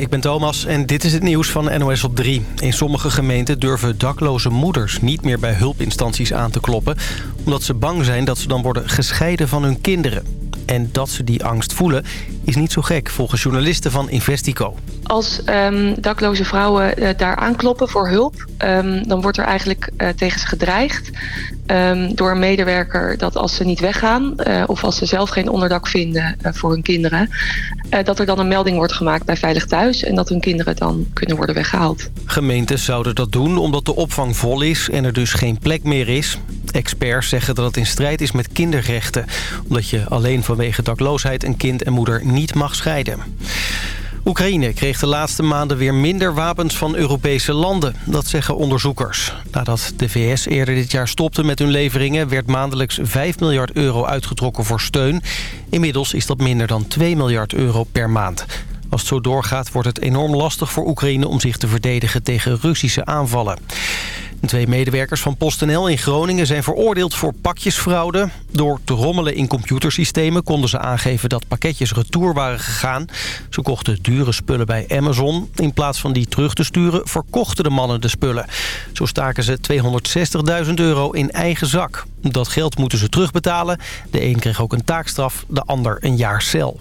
Ik ben Thomas en dit is het nieuws van NOS op 3. In sommige gemeenten durven dakloze moeders niet meer bij hulpinstanties aan te kloppen... omdat ze bang zijn dat ze dan worden gescheiden van hun kinderen. En dat ze die angst voelen is niet zo gek, volgens journalisten van Investico. Als um, dakloze vrouwen uh, daar aankloppen voor hulp... Um, dan wordt er eigenlijk uh, tegen ze gedreigd um, door een medewerker... dat als ze niet weggaan uh, of als ze zelf geen onderdak vinden voor hun kinderen... dat er dan een melding wordt gemaakt bij Veilig Thuis... en dat hun kinderen dan kunnen worden weggehaald. Gemeentes zouden dat doen omdat de opvang vol is en er dus geen plek meer is. Experts zeggen dat het in strijd is met kinderrechten... omdat je alleen vanwege dakloosheid een kind en moeder niet mag scheiden. Oekraïne kreeg de laatste maanden weer minder wapens van Europese landen. Dat zeggen onderzoekers. Nadat de VS eerder dit jaar stopte met hun leveringen... werd maandelijks 5 miljard euro uitgetrokken voor steun. Inmiddels is dat minder dan 2 miljard euro per maand. Als het zo doorgaat wordt het enorm lastig voor Oekraïne... om zich te verdedigen tegen Russische aanvallen. Twee medewerkers van PostNL in Groningen zijn veroordeeld voor pakjesfraude. Door te rommelen in computersystemen konden ze aangeven dat pakketjes retour waren gegaan. Ze kochten dure spullen bij Amazon. In plaats van die terug te sturen verkochten de mannen de spullen. Zo staken ze 260.000 euro in eigen zak. Dat geld moeten ze terugbetalen. De een kreeg ook een taakstraf, de ander een jaar cel.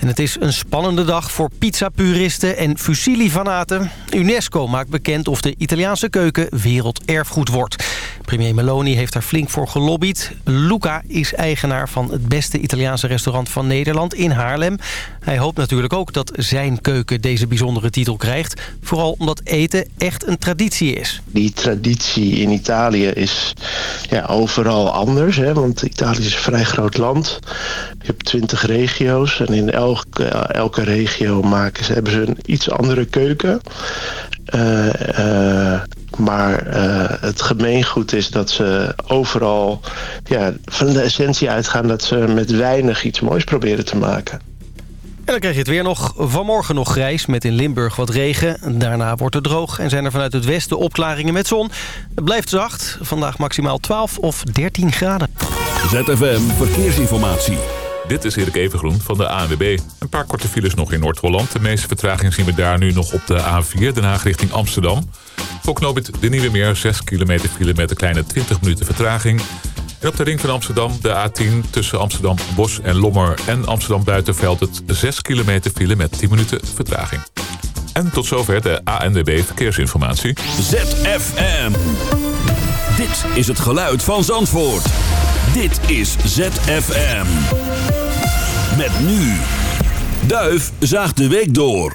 En het is een spannende dag voor pizzapuristen en fusilli-fanaten. UNESCO maakt bekend of de Italiaanse keuken werelderfgoed wordt. Premier Meloni heeft daar flink voor gelobbyd. Luca is eigenaar van het beste Italiaanse restaurant van Nederland in Haarlem. Hij hoopt natuurlijk ook dat zijn keuken deze bijzondere titel krijgt. Vooral omdat eten echt een traditie is. Die traditie in Italië is ja, overal anders. Hè? Want Italië is een vrij groot land. Je hebt twintig regio's en in elke, elke regio maken ze, hebben ze een iets andere keuken. Uh, uh, maar uh, het gemeengoed is dat ze overal ja, van de essentie uitgaan... dat ze met weinig iets moois proberen te maken. En dan krijg je het weer nog. Vanmorgen nog grijs met in Limburg wat regen. Daarna wordt het droog en zijn er vanuit het westen opklaringen met zon. Het blijft zacht. Vandaag maximaal 12 of 13 graden. ZFM Verkeersinformatie. Dit is Erik Evengroen van de ANWB. Een paar korte files nog in Noord-Holland. De meeste vertraging zien we daar nu nog op de A4, Den Haag richting Amsterdam. Voor de Nieuwe Meer 6 kilometer file met een kleine 20 minuten vertraging. En op de ring van Amsterdam, de A10, tussen Amsterdam Bos en Lommer en Amsterdam Buitenveld... het 6 kilometer file met 10 minuten vertraging. En tot zover de ANWB Verkeersinformatie. ZFM. Dit is het geluid van Zandvoort. Dit is ZFM. Met nu. Duif zaagt de week door.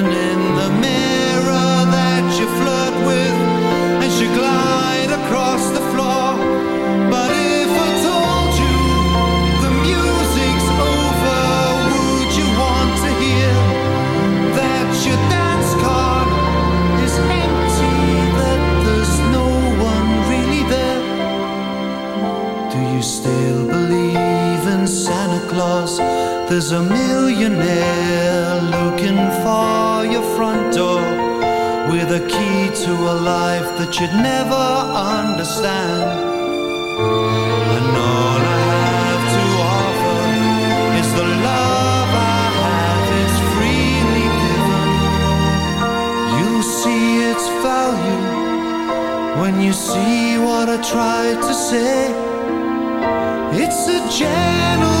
There's a millionaire looking for your front door With a key to a life that you'd never understand. And all I have to offer is the love I have. It's freely given. You'll see its value when you see what I tried to say. It's a gentle.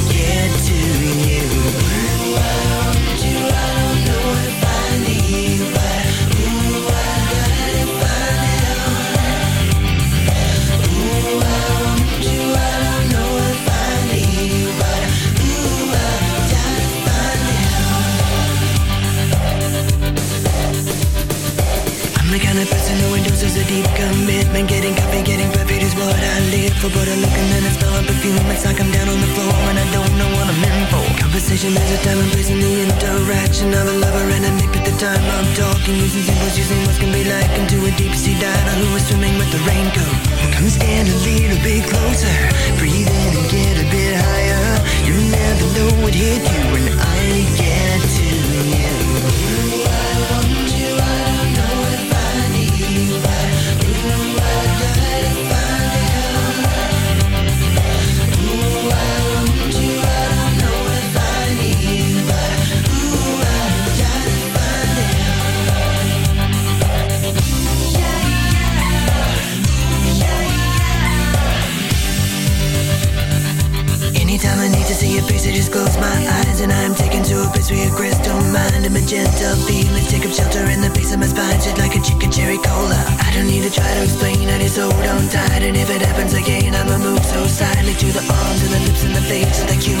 reasons he was using what's gonna be like into a deep sea diver who was swimming with the raincoat. Come stand a little bit closer, breathe in and get a bit higher. You never know what hit you. tight And if it happens again I'ma move so silently To the arms and the lips and the face of the cue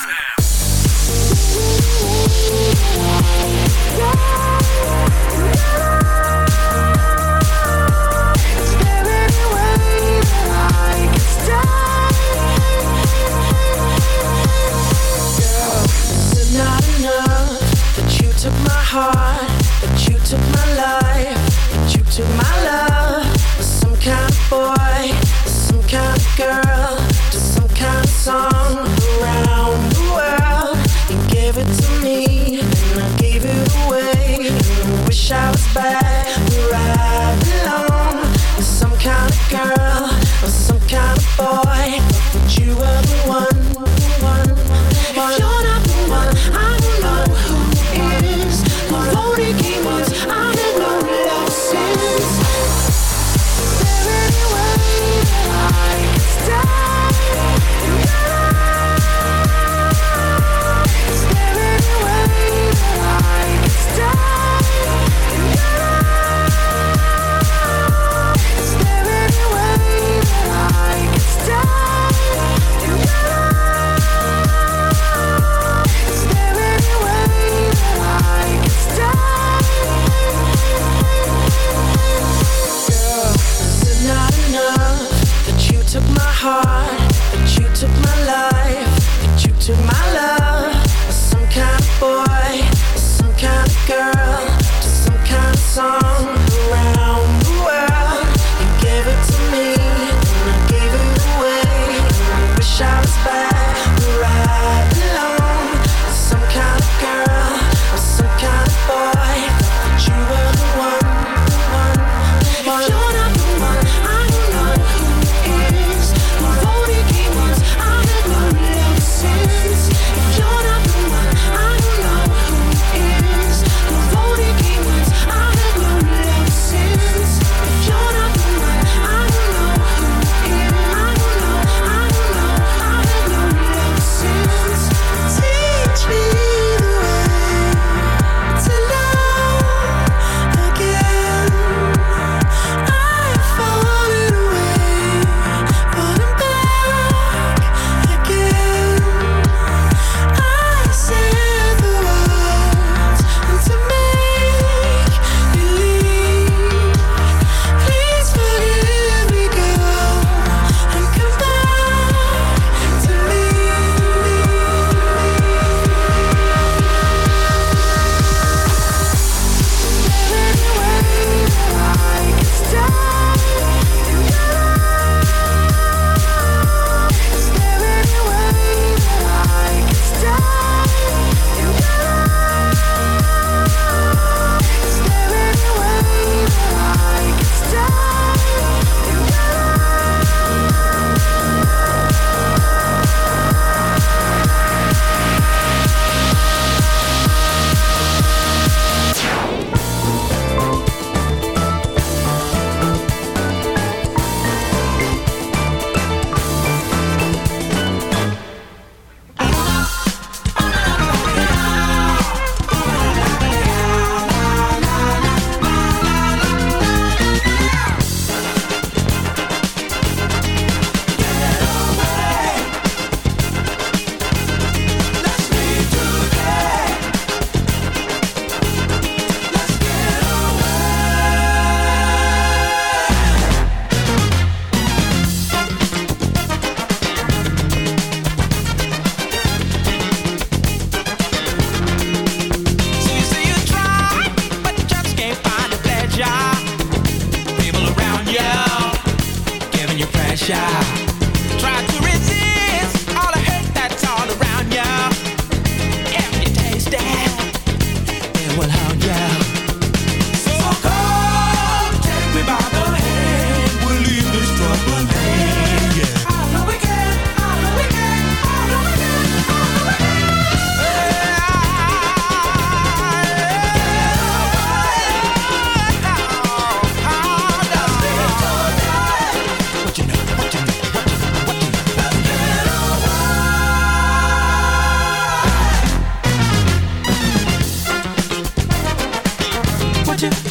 you.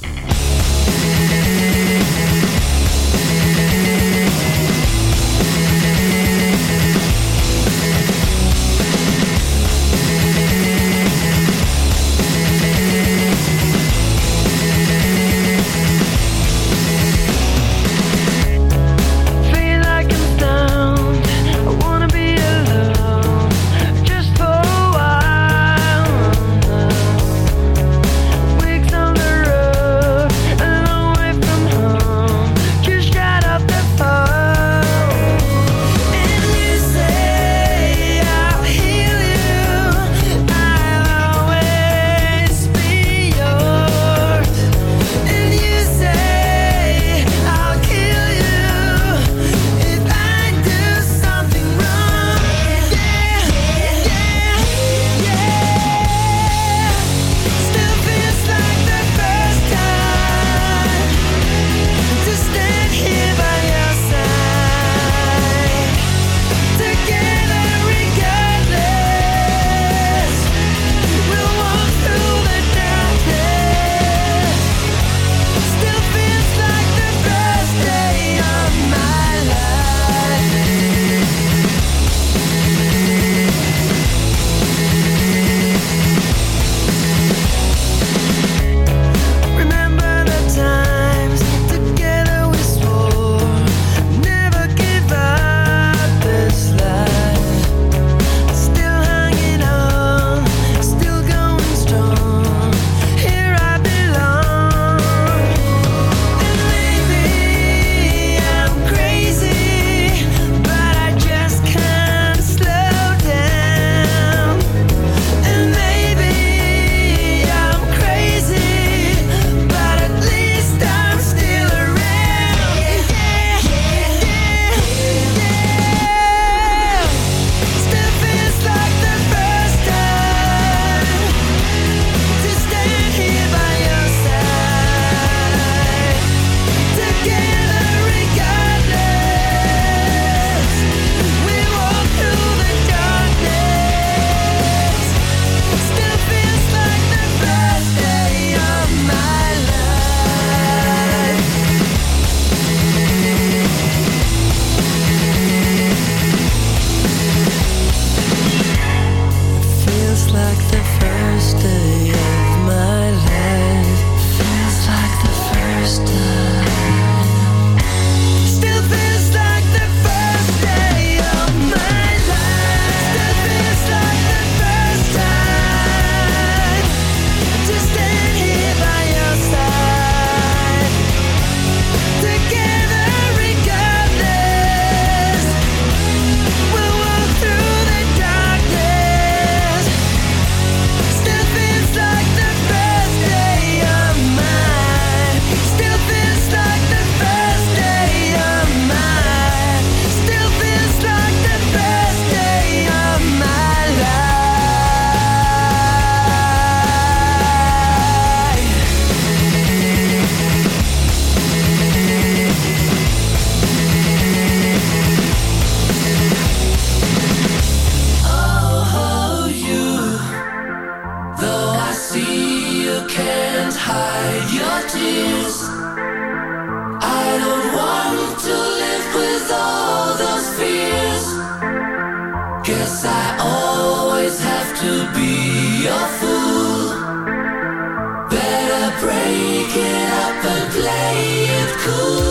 Cool.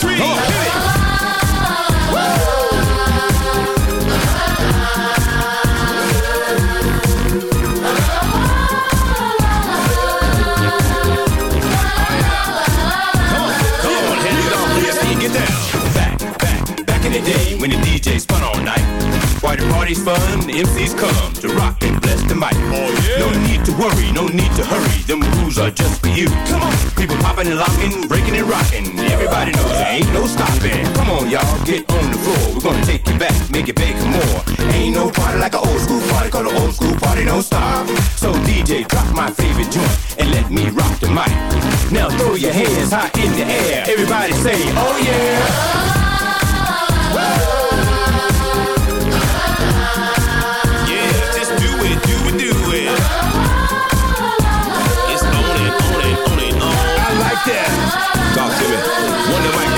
We're gonna take you back, make it big more. Ain't no party like an old school party, call an old school party, don't stop. So DJ, drop my favorite joint and let me rock the mic. Now throw your hands high in the air. Everybody say, oh yeah. Yeah, just do it, do it, do it. It's on it, on it, on it, on. I like that. Talk to me.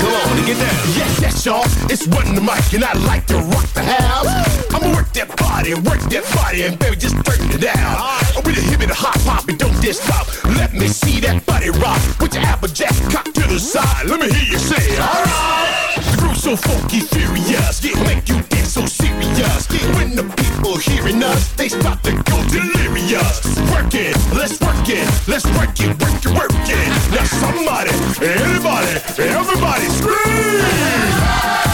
Come on and get. Yes, yes, y'all. It's Run the Mic, and I like to rock the house. I'ma work that body, work that body, and baby, just turn it down. With a hip and a hop hop, and don't just stop. Let me see that body rock. Put your applejack cock to the side. Let me hear you say, alright. The groove's so funky, furious. Yeah, make you dance so serious. Yeah, When the people hearing us, they start to go delirious. Work it, let's work it, let's work it, work it, work it. Now somebody, anybody, everybody scream!